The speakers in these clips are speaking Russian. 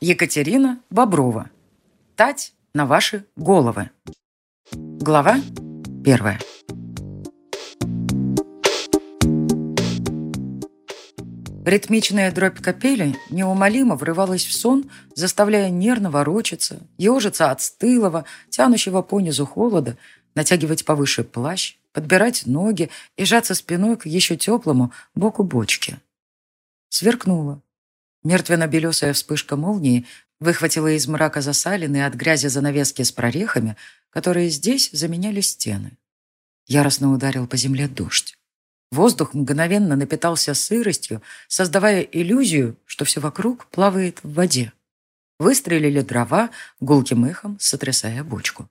Екатерина Боброва. Тать на ваши головы. Глава первая. Ритмичная дробь капели неумолимо врывалась в сон, заставляя нервно ворочаться, ежиться от стылого, тянущего понизу холода, натягивать повыше плащ, подбирать ноги и жаться спиной к еще теплому боку бочки. Сверкнуло. Мертвенно-белесая вспышка молнии выхватила из мрака засаленные от грязи занавески с прорехами, которые здесь заменяли стены. Яростно ударил по земле дождь. Воздух мгновенно напитался сыростью, создавая иллюзию, что все вокруг плавает в воде. Выстрелили дрова, гулким эхом сотрясая бочку.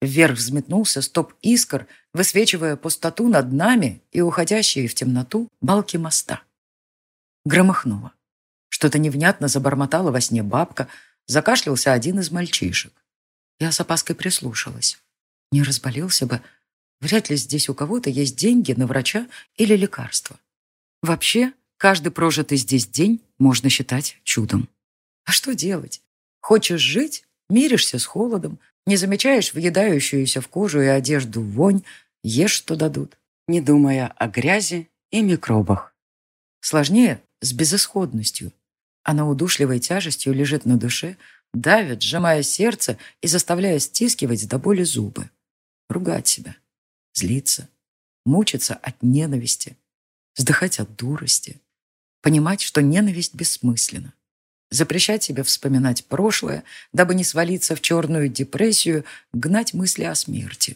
Вверх взметнулся стоп искр, высвечивая пустоту над нами и уходящие в темноту балки моста. Громыхнуло. Что-то невнятно забормотала во сне бабка, закашлялся один из мальчишек. Я с опаской прислушалась. Не разболелся бы, Вряд ли здесь у кого-то есть деньги на врача или лекарства. Вообще, каждый прожитый здесь день можно считать чудом. А что делать? Хочешь жить, миришься с холодом, не замечаешь въедающуюся в кожу и одежду вонь, ешь, что дадут, не думая о грязи и микробах. Сложнее с безысходностью. Она удушливой тяжестью лежит на душе, давит, сжимая сердце и заставляя стискивать до боли зубы. Ругать себя. Злиться. Мучиться от ненависти. Вздыхать от дурости. Понимать, что ненависть бессмысленна. Запрещать себе вспоминать прошлое, дабы не свалиться в черную депрессию, гнать мысли о смерти.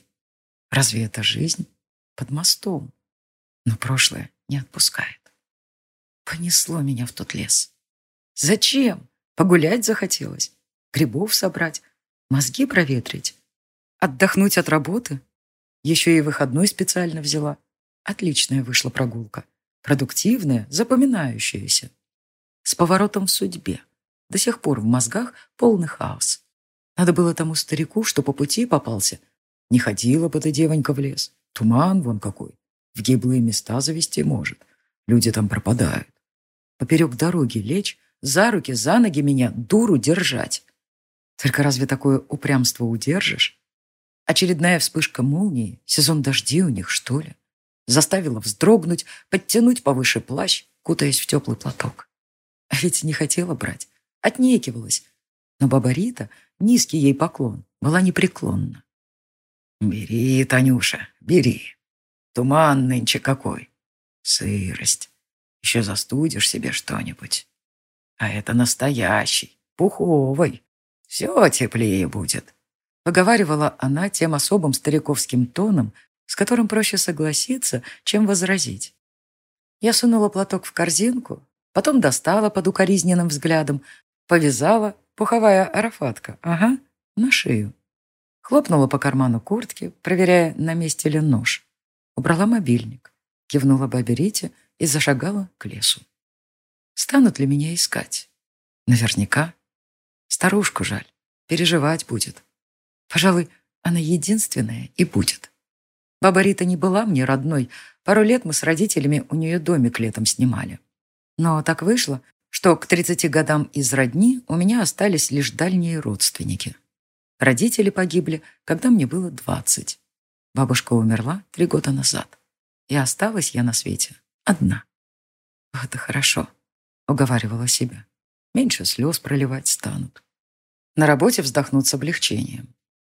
Разве это жизнь? Под мостом. Но прошлое не отпускает. Понесло меня в тот лес. Зачем? Погулять захотелось. Грибов собрать. Мозги проветрить. Отдохнуть от работы. Еще и выходной специально взяла. Отличная вышла прогулка. Продуктивная, запоминающаяся. С поворотом в судьбе. До сих пор в мозгах полный хаос. Надо было тому старику, что по пути попался. Не ходила бы ты, девонька, в лес. Туман вон какой. В гиблые места завести может. Люди там пропадают. Поперек дороги лечь, за руки, за ноги меня, дуру держать. Только разве такое упрямство удержишь? Очередная вспышка молнии, сезон дождей у них, что ли, заставила вздрогнуть, подтянуть повыше плащ, кутаясь в теплый платок. А ведь не хотела брать, отнекивалась. Но баба Рита, низкий ей поклон, была непреклонна. «Бери, Танюша, бери. Туман нынче А это настоящий, пуховый. Все теплее будет. Выговаривала она тем особым стариковским тоном, с которым проще согласиться, чем возразить. Я сунула платок в корзинку, потом достала под укоризненным взглядом, повязала, пуховая арафатка, ага, на шею. Хлопнула по карману куртки, проверяя, на месте ли нож. Убрала мобильник, кивнула бабе Рите и зашагала к лесу станут ли меня искать. Наверняка. Старушку жаль. Переживать будет. Пожалуй, она единственная и будет. Баба Рита не была мне родной. Пару лет мы с родителями у нее домик летом снимали. Но так вышло, что к 30 годам из родни у меня остались лишь дальние родственники. Родители погибли, когда мне было 20. Бабушка умерла три года назад. И осталась я на свете одна. Это хорошо. уговаривала себя. «Меньше слез проливать станут». На работе вздохнут с облегчением.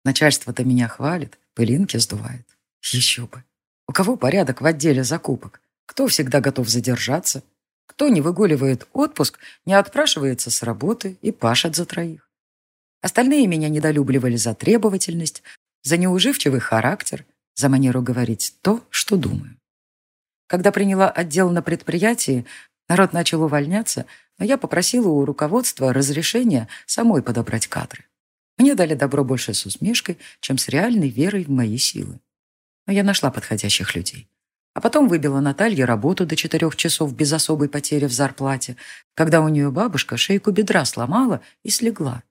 Начальство-то меня хвалит, пылинки сдувает. Еще бы. У кого порядок в отделе закупок? Кто всегда готов задержаться? Кто не выгуливает отпуск, не отпрашивается с работы и пашет за троих? Остальные меня недолюбливали за требовательность, за неуживчивый характер, за манеру говорить то, что думаю. Когда приняла отдел на предприятии, Народ начал увольняться, но я попросила у руководства разрешения самой подобрать кадры. Мне дали добро больше с усмешкой, чем с реальной верой в мои силы. Но я нашла подходящих людей. А потом выбила Наталье работу до четырех часов без особой потери в зарплате, когда у нее бабушка шейку бедра сломала и слегла.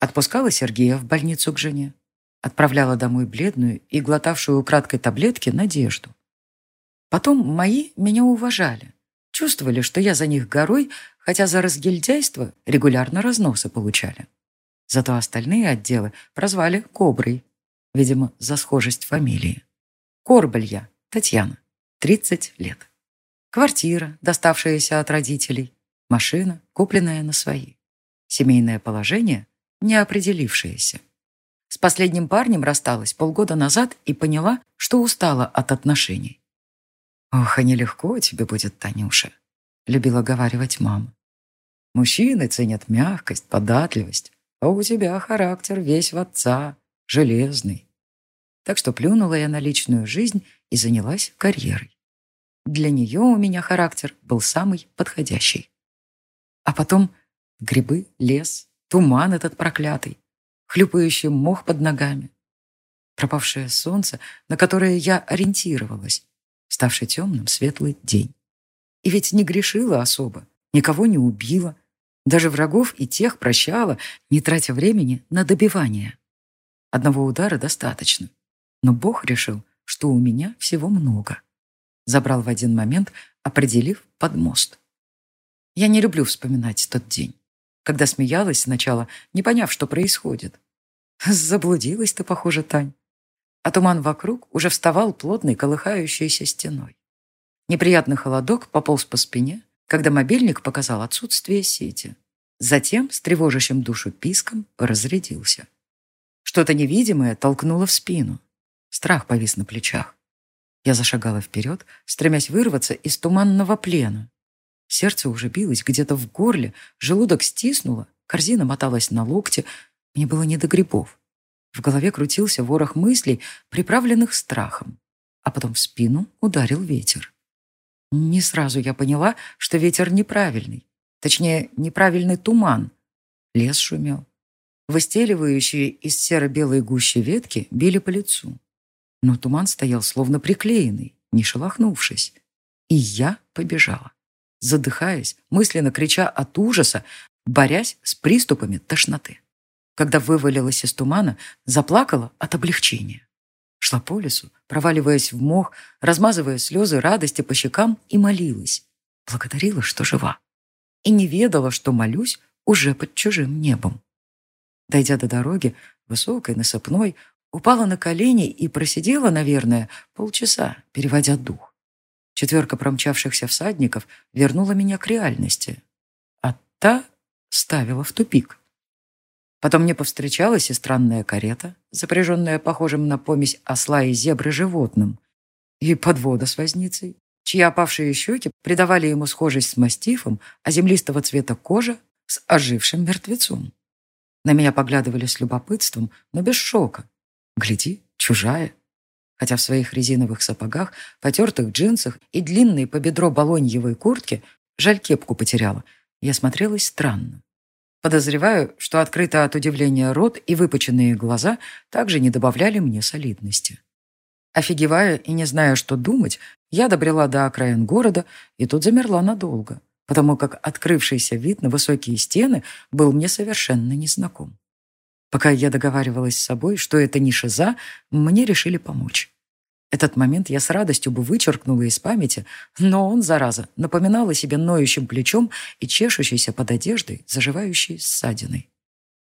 Отпускала Сергея в больницу к жене. Отправляла домой бледную и глотавшую краткой таблетки Надежду. Потом мои меня уважали, Чувствовали, что я за них горой, хотя за разгильдяйство регулярно разносы получали. Зато остальные отделы прозвали «Коброй», видимо, за схожесть фамилии. Корбелья, Татьяна, 30 лет. Квартира, доставшаяся от родителей. Машина, купленная на свои. Семейное положение, не определившееся. С последним парнем рассталась полгода назад и поняла, что устала от отношений. «Ох, а нелегко тебе будет, Танюша», — любила говаривать мама. «Мужчины ценят мягкость, податливость, а у тебя характер весь в отца, железный». Так что плюнула я на личную жизнь и занялась карьерой. Для нее у меня характер был самый подходящий. А потом грибы, лес, туман этот проклятый, хлюпающий мох под ногами, пропавшее солнце, на которое я ориентировалась, Ставший темным светлый день. И ведь не грешила особо, никого не убила, даже врагов и тех прощала, не тратя времени на добивание. Одного удара достаточно. Но Бог решил, что у меня всего много. Забрал в один момент, определив под мост. Я не люблю вспоминать тот день, когда смеялась сначала, не поняв, что происходит. Заблудилась ты, похоже, Тань. а туман вокруг уже вставал плотной колыхающейся стеной. Неприятный холодок пополз по спине, когда мобильник показал отсутствие сети. Затем с тревожащим душу писком разрядился. Что-то невидимое толкнуло в спину. Страх повис на плечах. Я зашагала вперед, стремясь вырваться из туманного плена. Сердце уже билось где-то в горле, желудок стиснуло, корзина моталась на локте. Мне было не до грибов. В голове крутился ворох мыслей, приправленных страхом. А потом в спину ударил ветер. Не сразу я поняла, что ветер неправильный. Точнее, неправильный туман. Лес шумел. Выстеливающие из серо-белой гущи ветки били по лицу. Но туман стоял словно приклеенный, не шелохнувшись. И я побежала, задыхаясь, мысленно крича от ужаса, борясь с приступами тошноты. Когда вывалилась из тумана, заплакала от облегчения. Шла по лесу, проваливаясь в мох, размазывая слезы радости по щекам и молилась. Благодарила, что жива. И не ведала, что молюсь уже под чужим небом. Дойдя до дороги, высокой, насыпной, упала на колени и просидела, наверное, полчаса, переводя дух. Четверка промчавшихся всадников вернула меня к реальности, а та ставила в тупик. Потом мне повстречалась и странная карета, запряженная похожим на помесь осла и зебры животным, и подвода с возницей, чьи опавшие щеки придавали ему схожесть с мастифом, а землистого цвета кожа с ожившим мертвецом. На меня поглядывали с любопытством, но без шока. Гляди, чужая. Хотя в своих резиновых сапогах, потертых джинсах и длинной по бедро балоньевой куртке, жаль, кепку потеряла, я смотрелась странно. Подозреваю, что открыто от удивления рот и выпученные глаза также не добавляли мне солидности. Офигевая и не зная, что думать, я добрела до окраин города и тут замерла надолго, потому как открывшийся вид на высокие стены был мне совершенно незнаком. Пока я договаривалась с собой, что это не шиза, мне решили помочь. Этот момент я с радостью бы вычеркнула из памяти, но он, зараза, напоминал о себе ноющим плечом и чешущейся под одеждой, заживающей ссадиной.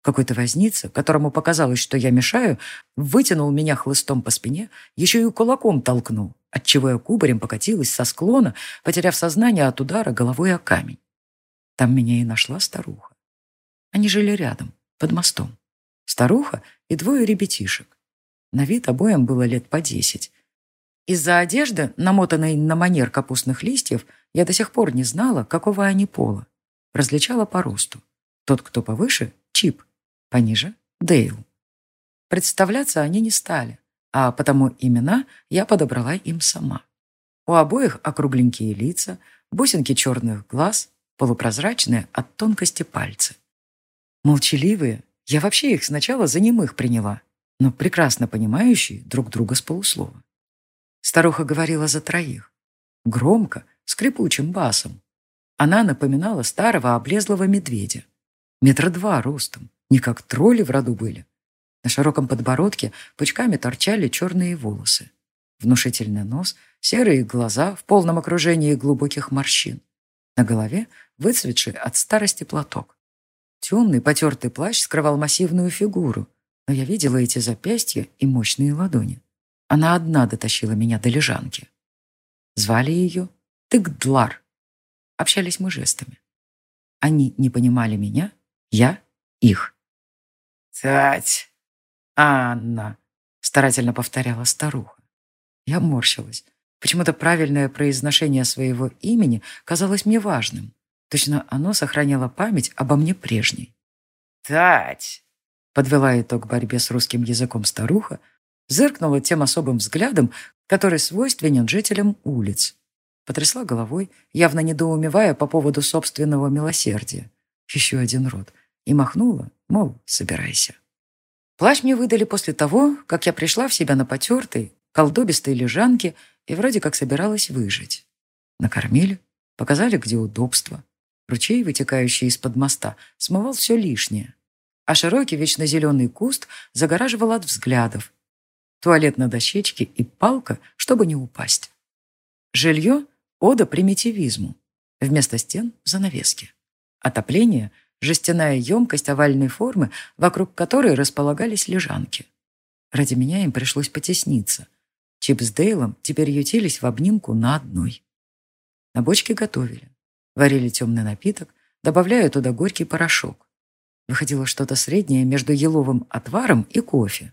Какой-то возница, которому показалось, что я мешаю, вытянул меня хлыстом по спине, еще и кулаком толкнул, отчего я кубарем покатилась со склона, потеряв сознание от удара головой о камень. Там меня и нашла старуха. Они жили рядом, под мостом. Старуха и двое ребятишек. На вид обоим было лет по десять. Из-за одежды, намотанной на манер капустных листьев, я до сих пор не знала, какого они пола. Различала по росту. Тот, кто повыше – Чип, пониже – Дейл. Представляться они не стали, а потому имена я подобрала им сама. У обоих округленькие лица, бусинки черных глаз, полупрозрачные от тонкости пальцы. Молчаливые, я вообще их сначала за немых приняла, но прекрасно понимающие друг друга с полуслова. Старуха говорила за троих. Громко, скрипучим басом. Она напоминала старого облезлого медведя. Метра два ростом, не как тролли в роду были. На широком подбородке пучками торчали черные волосы. Внушительный нос, серые глаза в полном окружении глубоких морщин. На голове выцветший от старости платок. Темный потертый плащ скрывал массивную фигуру, но я видела эти запястья и мощные ладони. Она одна дотащила меня до лежанки. Звали ее Тыгдлар. Общались мы жестами. Они не понимали меня, я их. «Тать! Анна!» — старательно повторяла старуха. Я морщилась. Почему-то правильное произношение своего имени казалось мне важным. Точно оно сохраняло память обо мне прежней. «Тать!» — подвела итог борьбе с русским языком старуха, зыркнула тем особым взглядом, который свойственен жителям улиц. Потрясла головой, явно недоумевая по поводу собственного милосердия. Еще один род. И махнула, мол, собирайся. Плащ мне выдали после того, как я пришла в себя на потертой, колдобистой лежанке и вроде как собиралась выжить. Накормили, показали, где удобство. Ручей, вытекающий из-под моста, смывал все лишнее. А широкий вечно зеленый куст загораживал от взглядов. туалет на дощечке и палка, чтобы не упасть. Жилье – ода примитивизму. Вместо стен – занавески. Отопление – жестяная емкость овальной формы, вокруг которой располагались лежанки. Ради меня им пришлось потесниться. Чип с Дейлом теперь ютились в обнимку на одной. На бочке готовили. Варили темный напиток, добавляя туда горький порошок. Выходило что-то среднее между еловым отваром и кофе.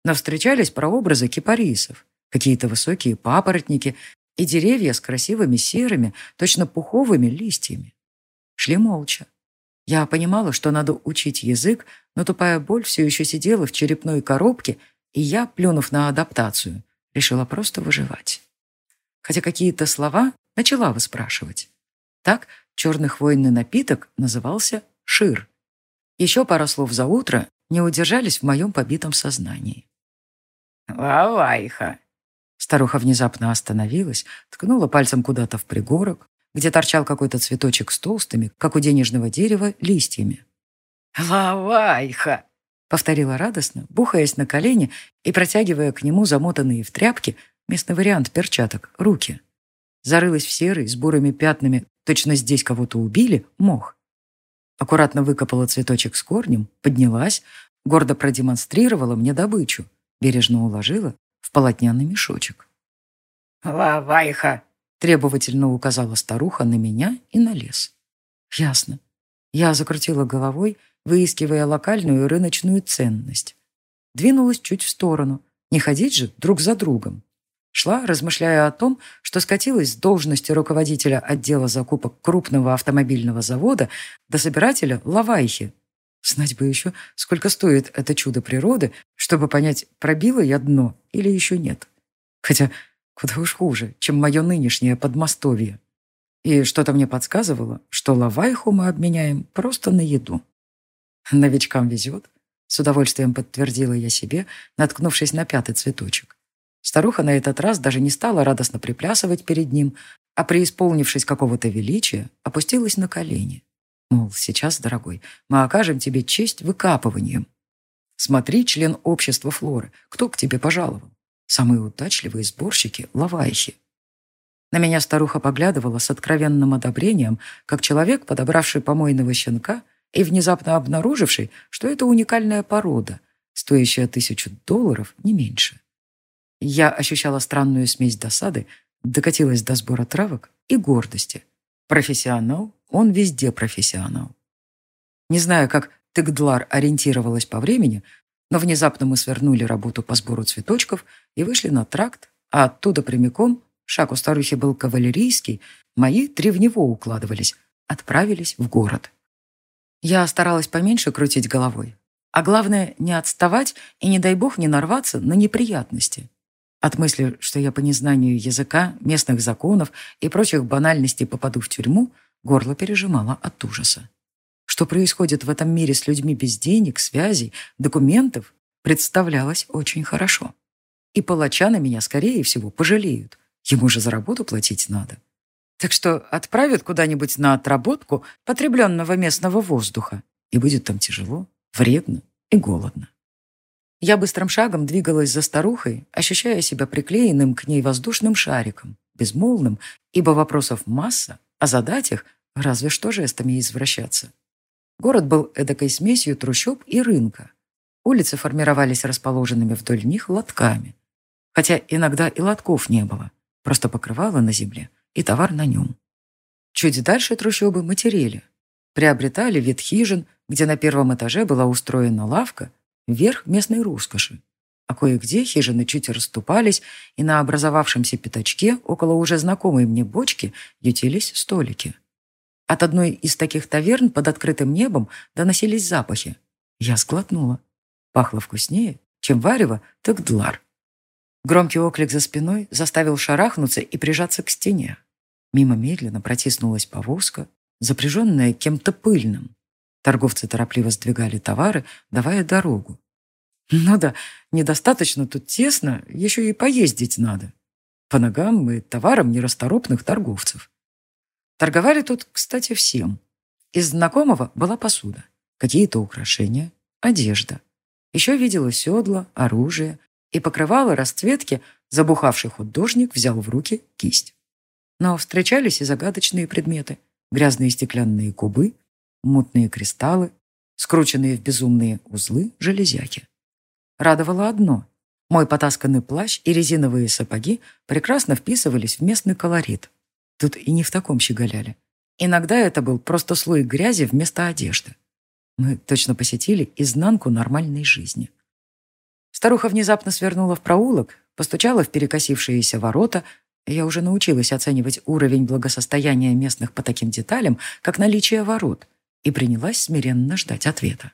Но главное, он неплохо согревал. Бочка вообще была центром жизни. Она уютно гудела горящими в ней дровами, и это гудение подбадривало, отгоняя мысли о смерти. Можно было встать утром, отмахнуться от снов о работе и помочь завтраком, суетой вытесняя тянущую боль в сердце. Шли недолго. Лес здесь был тот же, что у нас, и в то же время не тот. Я видела сосны, елки, но встречались прообразы кипарисов, какие-то высокие папоротники и деревья с красивыми серыми, точно пуховыми листьями. Шли молча. Я понимала, что надо учить язык, но тупая боль все еще сидела в черепной коробке, и я, плюнув на адаптацию, решила просто выживать. Хотя какие-то слова начала выспрашивать. Так черный хвойный напиток назывался шир. Еще пара слов за утро не удержались в моем побитом сознании. «Лавайха», Старуха внезапно остановилась, ткнула пальцем куда-то в пригорок, где торчал какой-то цветочек с толстыми, как у денежного дерева, листьями. «Лавайха!» — повторила радостно, бухаясь на колени и протягивая к нему замотанные в тряпки, местный вариант перчаток, руки. Зарылась в серый, с бурыми пятнами, точно здесь кого-то убили, мох. Аккуратно выкопала цветочек с корнем, поднялась, гордо продемонстрировала мне добычу, бережно уложила в полотняный мешочек. «Лавайха!» — требовательно указала старуха на меня и на лес. «Ясно». Я закрутила головой, выискивая локальную рыночную ценность. Двинулась чуть в сторону. Не ходить же друг за другом. Шла, размышляя о том, что скатилась с должности руководителя отдела закупок крупного автомобильного завода до собирателя лавайхи. Знать бы еще, сколько стоит это чудо природы, чтобы понять, пробила я дно или еще нет. Хотя куда уж хуже, чем мое нынешнее подмостовье. И что-то мне подсказывало, что лавайху мы обменяем просто на еду. Новичкам везет. С удовольствием подтвердила я себе, наткнувшись на пятый цветочек. Старуха на этот раз даже не стала радостно приплясывать перед ним, а преисполнившись какого-то величия, опустилась на колени. Мол, сейчас, дорогой, мы окажем тебе честь выкапыванием. Смотри, член общества Флоры, кто к тебе пожаловал? Самые удачливые сборщики — лавайхи. На меня старуха поглядывала с откровенным одобрением, как человек, подобравший помойного щенка и внезапно обнаруживший, что это уникальная порода, стоящая тысячу долларов, не меньше. Я ощущала странную смесь досады, докатилась до сбора травок и гордости. Профессионал, он везде профессионал. Не знаю, как Тыгдлар ориентировалась по времени, но внезапно мы свернули работу по сбору цветочков и вышли на тракт, а оттуда прямиком, шаг у старухи был кавалерийский, мои три в него укладывались, отправились в город. Я старалась поменьше крутить головой, а главное, не отставать и, не дай бог, не нарваться на неприятности. От мысли, что я по незнанию языка, местных законов и прочих банальностей попаду в тюрьму, горло пережимало от ужаса. что происходит в этом мире с людьми без денег, связей, документов, представлялось очень хорошо. И палача на меня, скорее всего, пожалеют. Ему же за работу платить надо. Так что отправят куда-нибудь на отработку потребленного местного воздуха. И будет там тяжело, вредно и голодно. Я быстрым шагом двигалась за старухой, ощущая себя приклеенным к ней воздушным шариком, безмолвным, ибо вопросов масса, а задать их разве что жестами извращаться. Город был эдакой смесью трущоб и рынка. Улицы формировались расположенными вдоль них лотками. Хотя иногда и лотков не было, просто покрывало на земле и товар на нем. Чуть дальше трущобы матерели. Приобретали вид хижин, где на первом этаже была устроена лавка, верх местной роскоши. А кое-где хижины чуть расступались, и на образовавшемся пятачке около уже знакомой мне бочки ютились столики. От одной из таких таверн под открытым небом доносились запахи. Я сглотнула. Пахло вкуснее, чем варево, так длар. Громкий оклик за спиной заставил шарахнуться и прижаться к стене. Мимо медленно протиснулась повозка, запряженная кем-то пыльным. Торговцы торопливо сдвигали товары, давая дорогу. Ну да, недостаточно тут тесно, еще и поездить надо. По ногам и товарам нерасторопных торговцев. Торговали тут, кстати, всем. Из знакомого была посуда, какие-то украшения, одежда. Еще видела седла, оружие и покрывало расцветки, забухавший художник взял в руки кисть. Но встречались и загадочные предметы. Грязные стеклянные кубы, мутные кристаллы, скрученные в безумные узлы железяки. Радовало одно. Мой потасканный плащ и резиновые сапоги прекрасно вписывались в местный колорит. Тут и не в таком щеголяли. Иногда это был просто слой грязи вместо одежды. Мы точно посетили изнанку нормальной жизни. Старуха внезапно свернула в проулок, постучала в перекосившиеся ворота. Я уже научилась оценивать уровень благосостояния местных по таким деталям, как наличие ворот, и принялась смиренно ждать ответа.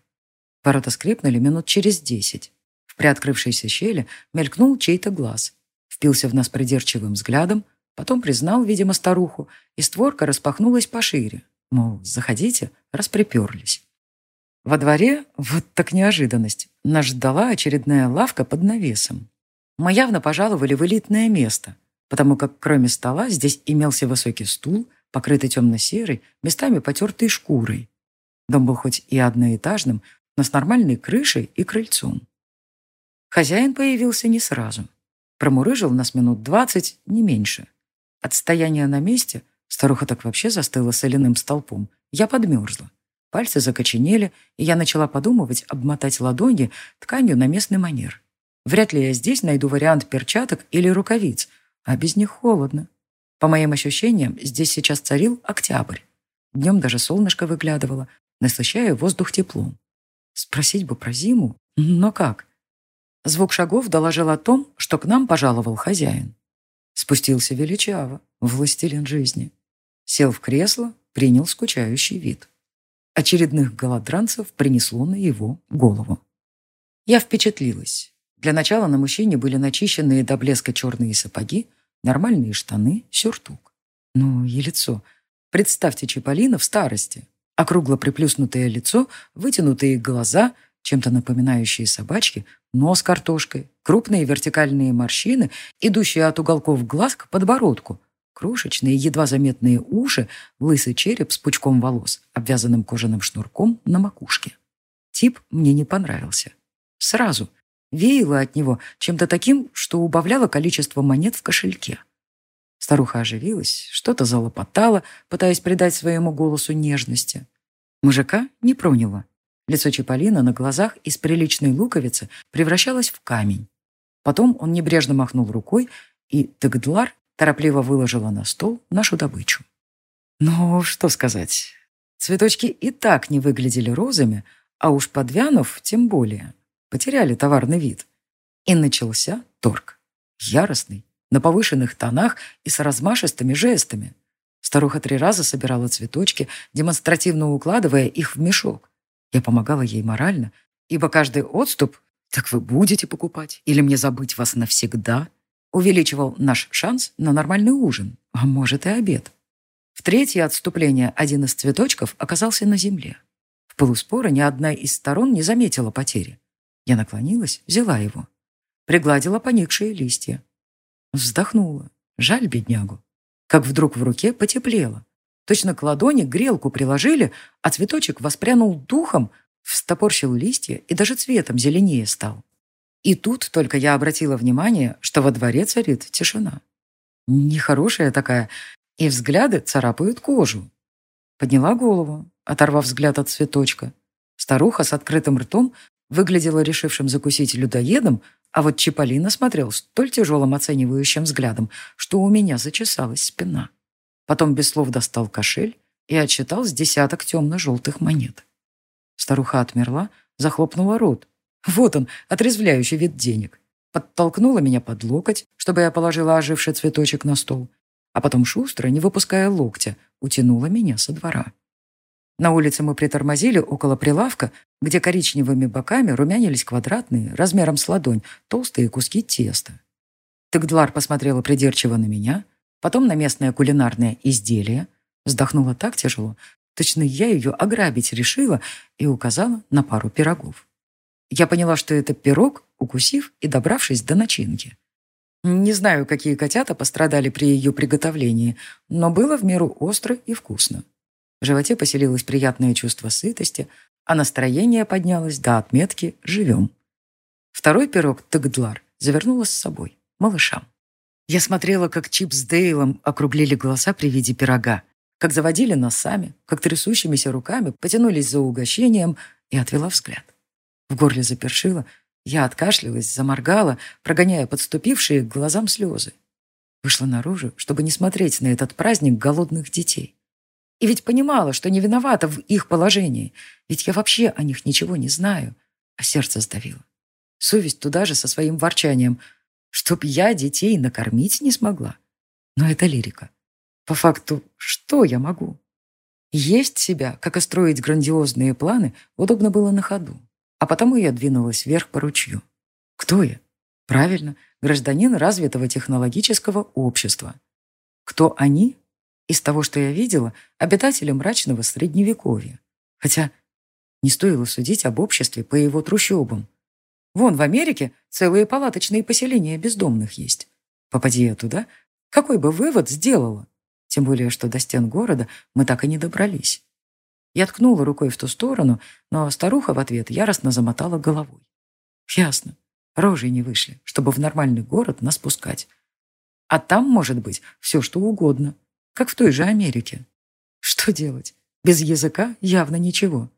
Ворота скрипнули минут через десять. В приоткрывшейся щели мелькнул чей-то глаз, впился в нас придирчивым взглядом, потом признал, видимо, старуху, и створка распахнулась пошире. Мол, заходите, расприперлись. Во дворе, вот так неожиданность, нас ждала очередная лавка под навесом. Мы явно пожаловали в элитное место, потому как кроме стола здесь имелся высокий стул, покрытый темно-серой, местами потертой шкурой, Дом был хоть и одноэтажным, но с нормальной крышей и крыльцом. Хозяин появился не сразу. Промурыжил нас минут двадцать, не меньше. От стояния на месте старуха так вообще застыла соляным столпом. Я подмерзла. Пальцы закоченели, и я начала подумывать обмотать ладони тканью на местный манер. Вряд ли я здесь найду вариант перчаток или рукавиц, а без них холодно. По моим ощущениям, здесь сейчас царил октябрь. Днем даже солнышко выглядывало, насыщая воздух теплом. Спросить бы про зиму, но как? Звук шагов доложил о том, что к нам пожаловал хозяин. Спустился величаво, властелин жизни. Сел в кресло, принял скучающий вид. Очередных голодранцев принесло на его голову. Я впечатлилась. Для начала на мужчине были начищенные до блеска черные сапоги, нормальные штаны, сюртук. Ну и лицо. Представьте Чиполлино в старости, Округло приплюснутое лицо, вытянутые глаза, чем-то напоминающие собачки, нос картошкой, крупные вертикальные морщины, идущие от уголков глаз к подбородку, крошечные, едва заметные уши, лысый череп с пучком волос, обвязанным кожаным шнурком на макушке. Тип мне не понравился. Сразу. Веяло от него чем-то таким, что убавляло количество монет в кошельке. Старуха оживилась, что-то залопотала, пытаясь придать своему голосу нежности. Мужика не проняло. Лицо Чиполлино на глазах из приличной луковицы превращалось в камень. Потом он небрежно махнул рукой, и Тегдлар торопливо выложила на стол нашу добычу. Ну, что сказать. Цветочки и так не выглядели розами, а уж подвянув тем более. Потеряли товарный вид. И начался торг. Яростный, на повышенных тонах и с размашистыми жестами. Старуха три раза собирала цветочки, демонстративно укладывая их в мешок. Я помогала ей морально, ибо каждый отступ «так вы будете покупать или мне забыть вас навсегда» увеличивал наш шанс на нормальный ужин, а может и обед. В третье отступление один из цветочков оказался на земле. полуспора ни одна из сторон не заметила потери. Я наклонилась, взяла его. Пригладила поникшие листья. вздохнула. Жаль беднягу. Как вдруг в руке потеплело. Точно к ладони грелку приложили, а цветочек воспрянул духом, встопорщил листья и даже цветом зеленее стал. И тут только я обратила внимание, что во дворе царит тишина. Нехорошая такая, и взгляды царапают кожу. Подняла голову, оторвав взгляд от цветочка. Старуха с открытым ртом выглядела решившим закусить людоедом, а вот Чиполлино смотрел столь тяжелым оценивающим взглядом, что у меня зачесалась спина. Потом без слов достал кошель и отчитал с десяток темно-желтых монет. Старуха отмерла, захлопнула рот. Вот он, отрезвляющий вид денег. Подтолкнула меня под локоть, чтобы я положила оживший цветочек на стол, а потом шустро, не выпуская локтя, утянула меня со двора. На улице мы притормозили около прилавка, где коричневыми боками румянились квадратные, размером с ладонь, толстые куски теста. Тыгдлар посмотрела придирчиво на меня, потом на местное кулинарное изделие, вздохнула так тяжело, точно я ее ограбить решила и указала на пару пирогов. Я поняла, что это пирог, укусив и добравшись до начинки. Не знаю, какие котята пострадали при ее приготовлении, но было в меру остро и вкусно. В животе поселилось приятное чувство сытости, а настроение поднялось до отметки «живем». Второй пирог Тагдлар завернула с собой, малышам. Я смотрела, как Чип с Дейлом округлили глаза при виде пирога, как заводили носами, как трясущимися руками потянулись за угощением и отвела взгляд. В горле запершило, я откашлялась, заморгала, прогоняя подступившие к глазам слезы. Вышла наружу, чтобы не смотреть И ведь понимала, что не виновата в их положении. Ведь я вообще о них ничего не знаю. А сердце сдавило. Совесть туда же со своим ворчанием. Чтоб я детей накормить не смогла. Но это лирика. По факту, что я могу? Есть себя, как и строить грандиозные планы, удобно было на ходу. А потому я двинулась вверх по ручью. Кто я? Правильно, гражданин развитого технологического общества. Кто они? Из того, что я видела, обитатели мрачного средневековья. Хотя не стоило судить об обществе по его трущобам. Вон в Америке целые палаточные поселения бездомных есть. Попади я туда, какой бы вывод сделала? Тем более, что до стен города мы так и не добрались. Я ткнула рукой в ту сторону, но старуха в ответ яростно замотала головой. Ясно. Рожей не вышли, чтобы в нормальный город нас пускать. А там может быть все, что угодно, Как в той же Америке. Что делать? Без языка явно ничего.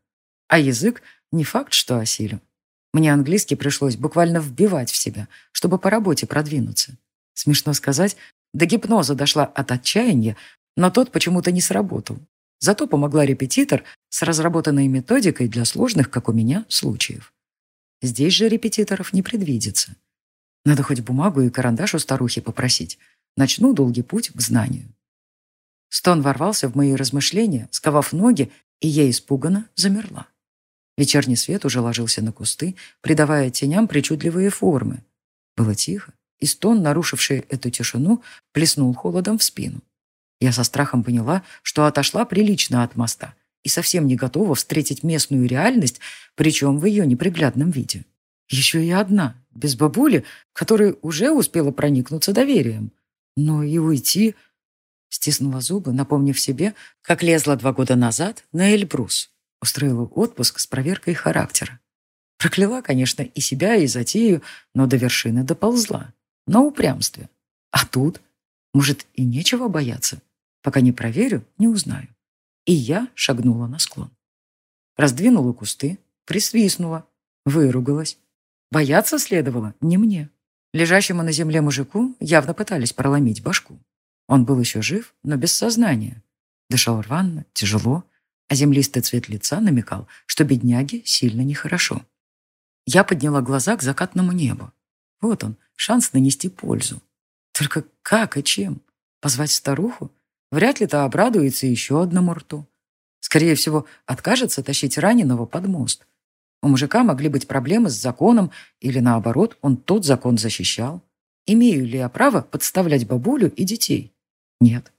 А язык не факт, что осилю. Мне английский пришлось буквально вбивать в себя, чтобы по работе продвинуться. Смешно сказать, до гипноза дошла от отчаяния, но тот почему-то не сработал. Зато помогла репетитор с разработанной методикой для сложных, как у меня, случаев. Здесь же репетиторов не предвидится. Надо хоть бумагу и карандаш у старухи попросить. Начну долгий путь к знанию. Стон ворвался в мои размышления, сковав ноги, и я испуганно замерла. Вечерний свет уже ложился на кусты, придавая теням причудливые формы. Было тихо, и стон, нарушивший эту тишину, плеснул холодом в спину. Я со страхом поняла, что отошла прилично от моста и совсем не готова встретить местную реальность, причем в ее неприглядном виде. Еще и одна, без бабули, которая уже успела проникнуться доверием. Но и уйти Стиснула зубы, напомнив себе, как лезла два года назад на Эльбрус. Устроила отпуск с проверкой характера. Прокляла, конечно, и себя, и затею, но до вершины доползла. На упрямстве. А тут, может, и нечего бояться. Пока не проверю, не узнаю. И я шагнула на склон. Раздвинула кусты, присвистнула, выругалась. Бояться следовало не мне. Лежащему на земле мужику явно пытались проломить башку. Он был еще жив, но без сознания. Дышал рвано, тяжело, а землистый цвет лица намекал, что бедняге сильно нехорошо. Я подняла глаза к закатному небу. Вот он, шанс нанести пользу. Только как и чем? Позвать старуху? Вряд ли та обрадуется еще одному рту. Скорее всего, откажется тащить раненого под мост. У мужика могли быть проблемы с законом, или наоборот, он тот закон защищал. Имею ли я право подставлять бабулю и детей? Нет.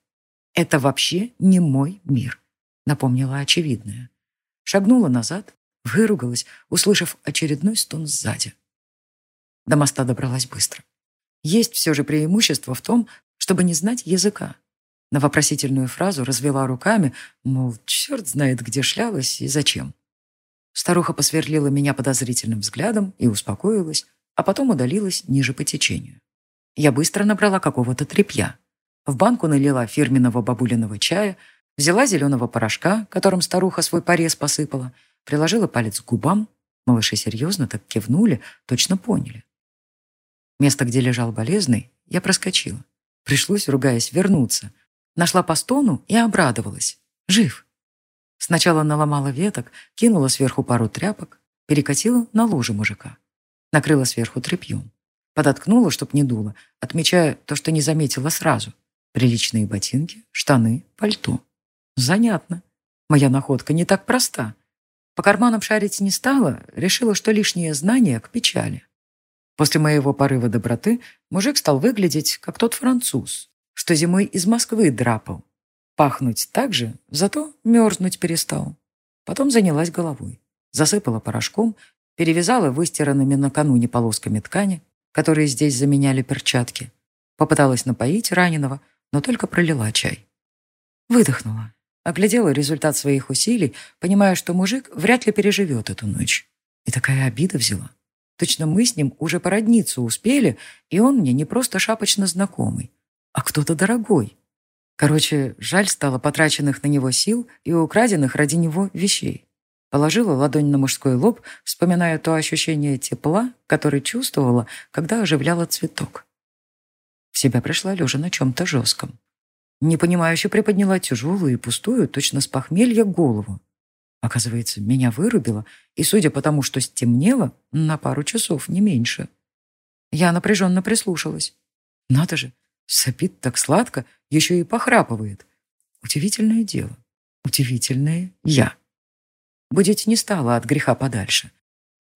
Это вообще не мой мир, напомнила очевидное. шагнула назад, выругалась, услышав очередной стон сзади. До моста добралась быстро. Есть все же преимущество в том, чтобы не знать языка. На вопросительную фразу развела руками, мол, черт знает, где шлялась и зачем. Старуха посверлила меня подозрительным взглядом и успокоилась, а потом удалилась ниже по течению. Я быстро набрала какого-то тряпья. В банку налила фирменного бабулиного чая, взяла зеленого порошка, которым старуха свой порез посыпала, приложила палец к губам. Малыши серьезно так кивнули, точно поняли. Место, где лежал болезный, я проскочила. Пришлось, ругаясь, вернуться. Нашла по стону и обрадовалась. Жив. Сначала наломала веток, кинула сверху пару тряпок, перекатила на луже мужика. Накрыла сверху тряпьем. Подоткнула, чтоб не дуло, отмечая то, что не заметила сразу. приличные ботинки, штаны, пальто. Занятно. Моя находка не так проста. По карманам шарить не стала, решила, что лишнее знание к печали. После моего порыва доброты мужик стал выглядеть, как тот француз, что зимой из Москвы драпал. Пахнуть так же, зато мерзнуть перестал. Потом занялась головой. Засыпала порошком, перевязала выстиранными накануне полосками ткани, которые здесь заменяли перчатки. Попыталась напоить раненого, но только пролила чай. Выдохнула. Оглядела результат своих усилий, понимая, что мужик вряд ли переживет эту ночь. И такая обида взяла. Точно мы с ним уже породниться успели, и он мне не просто шапочно знакомый, а кто-то дорогой. Короче, жаль стало потраченных на него сил и украденных ради него вещей. Положила ладонь на мужской лоб, вспоминая то ощущение тепла, которое чувствовала, когда оживляла цветок. Себя пришла лежа на чем-то жестком. Не понимающе приподняла тяжелую и пустую, точно с похмелья, голову. Оказывается, меня вырубило, и, судя по тому, что стемнело, на пару часов, не меньше. Я напряженно прислушалась. Надо же, сопит так сладко, еще и похрапывает. Удивительное дело. Удивительное я. Будить не стала от греха подальше.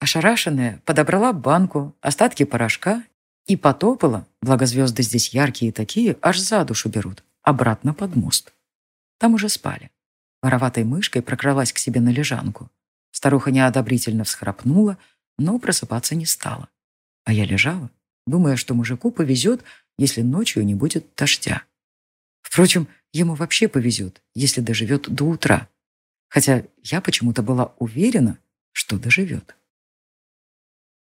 Ошарашенная подобрала банку, остатки порошка и потопала, благо звезды здесь яркие такие, аж за душу берут, обратно под мост. Там уже спали. Вороватой мышкой прокралась к себе на лежанку. Старуха неодобрительно всхрапнула, но просыпаться не стала. А я лежала, думая, что мужику повезет, если ночью не будет дождя. Впрочем, ему вообще повезет, если доживет до утра. Хотя я почему-то была уверена, что доживет.